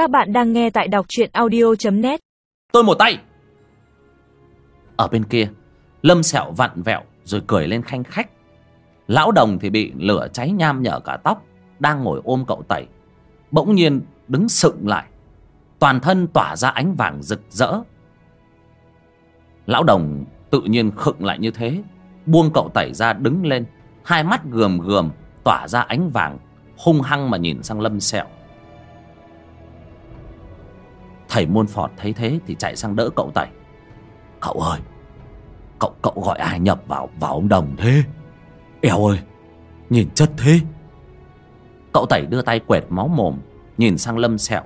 Các bạn đang nghe tại đọc truyện audio.net Tôi một tay. Ở bên kia, Lâm sẹo vặn vẹo rồi cười lên khanh khách. Lão đồng thì bị lửa cháy nham nhở cả tóc, Đang ngồi ôm cậu tẩy. Bỗng nhiên đứng sựng lại. Toàn thân tỏa ra ánh vàng rực rỡ. Lão đồng tự nhiên khựng lại như thế, Buông cậu tẩy ra đứng lên. Hai mắt gườm gườm, Tỏa ra ánh vàng, Hung hăng mà nhìn sang lâm sẹo. Thầy môn phọt thấy thế Thì chạy sang đỡ cậu tẩy Cậu ơi, Cậu cậu gọi ai nhập vào vào ông đồng thế? Eo ơi, Nhìn chất thế. Cậu tẩy đưa tay quệt máu mồm, Nhìn sang lâm sẹo.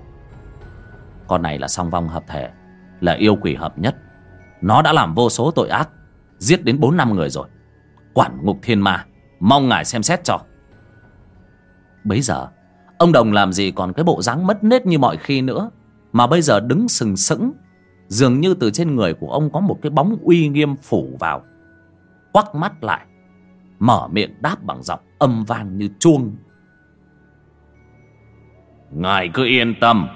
Con này là song vong hợp thể, Là yêu quỷ hợp nhất. Nó đã làm vô số tội ác, Giết đến bốn năm người rồi. Quản ngục thiên ma, Mong ngài xem xét cho. Bấy giờ, Ông Đồng làm gì còn cái bộ dáng mất nết như mọi khi nữa. Mà bây giờ đứng sừng sững, Dường như từ trên người của ông có một cái bóng uy nghiêm phủ vào. Quắc mắt lại, Mở miệng đáp bằng giọng âm vang như chuông. Ngài cứ yên tâm,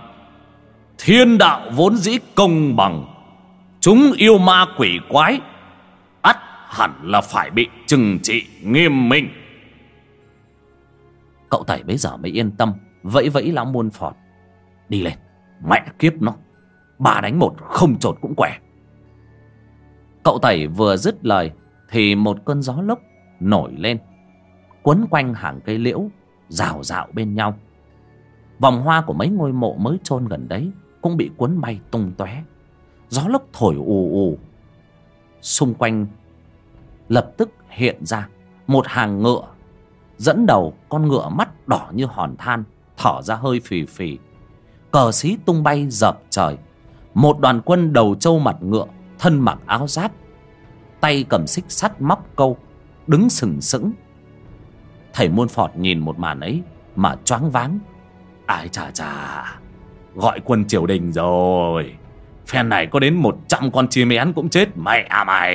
Thiên đạo vốn dĩ công bằng, Chúng yêu ma quỷ quái, ắt hẳn là phải bị trừng trị nghiêm minh. Cậu tẩy bấy giờ mới yên tâm, Vẫy vẫy lão muôn phọt, Đi lên. Mẹ kiếp nó. Ba đánh một không trột cũng quẻ. Cậu tẩy vừa dứt lời Thì một cơn gió lốc nổi lên, Quấn quanh hàng cây liễu, Rào rạo bên nhau. Vòng hoa của mấy ngôi mộ mới chôn gần đấy Cũng bị cuốn bay tung tóe. Gió lốc thổi ù ù. Xung quanh Lập tức hiện ra Một hàng ngựa, Dẫn đầu con ngựa mắt đỏ như hòn than, Thở ra hơi phì phì. Cờ xí tung bay dập trời. Một đoàn quân đầu trâu mặt ngựa, Thân mặc áo giáp, Tay cầm xích sắt móc câu, Đứng sừng sững. Thầy môn phọt nhìn một màn ấy Mà choáng váng. Ai chà chà, Gọi quân triều đình rồi. Phen này có đến một trăm con chim én cũng chết, Mẹ à mày.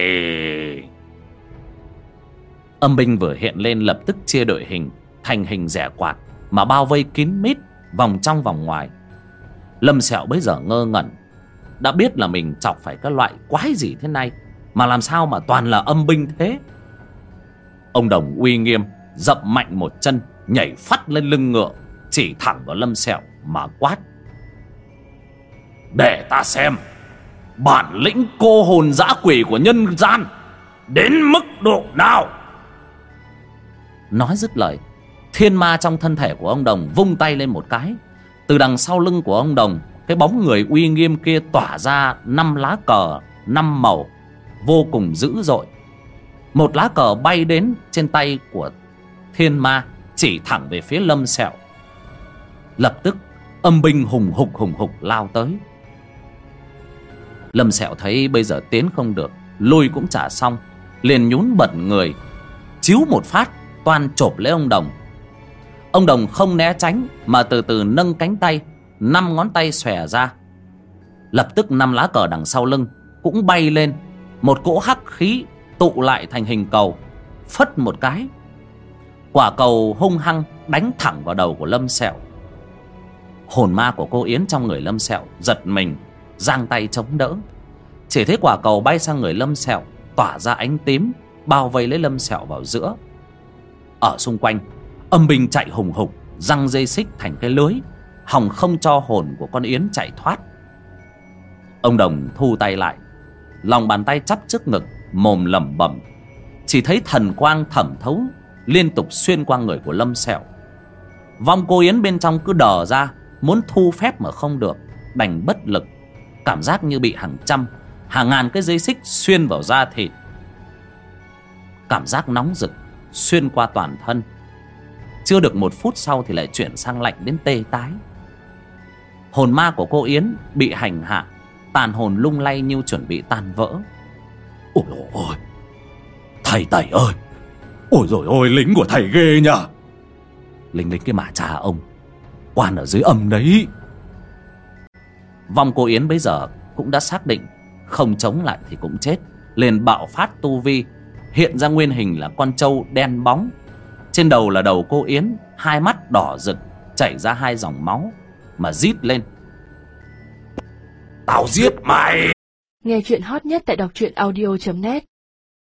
Âm binh vừa hiện lên lập tức chia đội hình Thành hình rẻ quạt Mà bao vây kín mít Vòng trong vòng ngoài. Lâm sẹo bấy giờ ngơ ngẩn. Đã biết là mình chọc phải các loại quái gì thế này, Mà làm sao mà toàn là âm binh thế? Ông Đồng uy nghiêm, Dậm mạnh một chân, Nhảy phát lên lưng ngựa, Chỉ thẳng vào lâm sẹo mà quát. Để ta xem, Bản lĩnh cô hồn dã quỷ của nhân gian Đến mức độ nào? Nói dứt lời, Thiên ma trong thân thể của ông Đồng vung tay lên một cái từ đằng sau lưng của ông Đồng, Cái bóng người uy nghiêm kia tỏa ra năm lá cờ, năm màu, Vô cùng dữ dội. Một lá cờ bay đến trên tay của thiên ma, Chỉ thẳng về phía lâm sẹo. Lập tức, âm binh hùng hục hùng hục lao tới. Lâm sẹo thấy bây giờ tiến không được Lui cũng trả xong, Liền nhún bật người, Chiếu một phát, toan chộp lấy ông Đồng. Ông Đồng không né tránh, Mà từ từ nâng cánh tay, Năm ngón tay xòe ra. Lập tức năm lá cờ đằng sau lưng Cũng bay lên. Một cỗ hắc khí tụ lại thành hình cầu, Phất một cái. Quả cầu hung hăng đánh thẳng vào đầu của Lâm Sẹo. Hồn ma của cô Yến trong người Lâm Sẹo Giật mình, Giang tay chống đỡ. Chỉ thấy quả cầu bay sang người Lâm Sẹo, Tỏa ra ánh tím, Bao vây lấy Lâm Sẹo vào giữa. Ở xung quanh âm binh chạy hùng hục, răng dây xích thành cái lưới, hòng không cho hồn của con yến chạy thoát. Ông đồng thu tay lại, lòng bàn tay chắp trước ngực, mồm lẩm bẩm. Chỉ thấy thần quang thẩm thấu, liên tục xuyên qua người của lâm sẹo. Vong cô yến bên trong cứ đờ ra, muốn thu phép mà không được, đành bất lực. Cảm giác như bị hàng trăm, hàng ngàn cái dây xích xuyên vào da thịt. Cảm giác nóng rực, xuyên qua toàn thân chưa được một phút sau thì lại chuyển sang lạnh đến tê tái. Hồn ma của cô yến bị hành hạ tàn hồn lung lay như chuẩn bị tan vỡ. Ôi ôi thầy tẩy ơi! Ôi rồi ôi lính của thầy ghê nhở lính lính cái mà cha ông quan ở dưới âm đấy. Vong cô yến bây giờ cũng đã xác định không chống lại thì cũng chết. Liền bạo phát tu vi hiện ra nguyên hình là con trâu đen bóng trên đầu là đầu cô Yến Hai mắt đỏ rực Chảy ra hai dòng máu Mà rít lên. Tao giết mày! Nghe chuyện hot nhất tại đọc truyện audio.net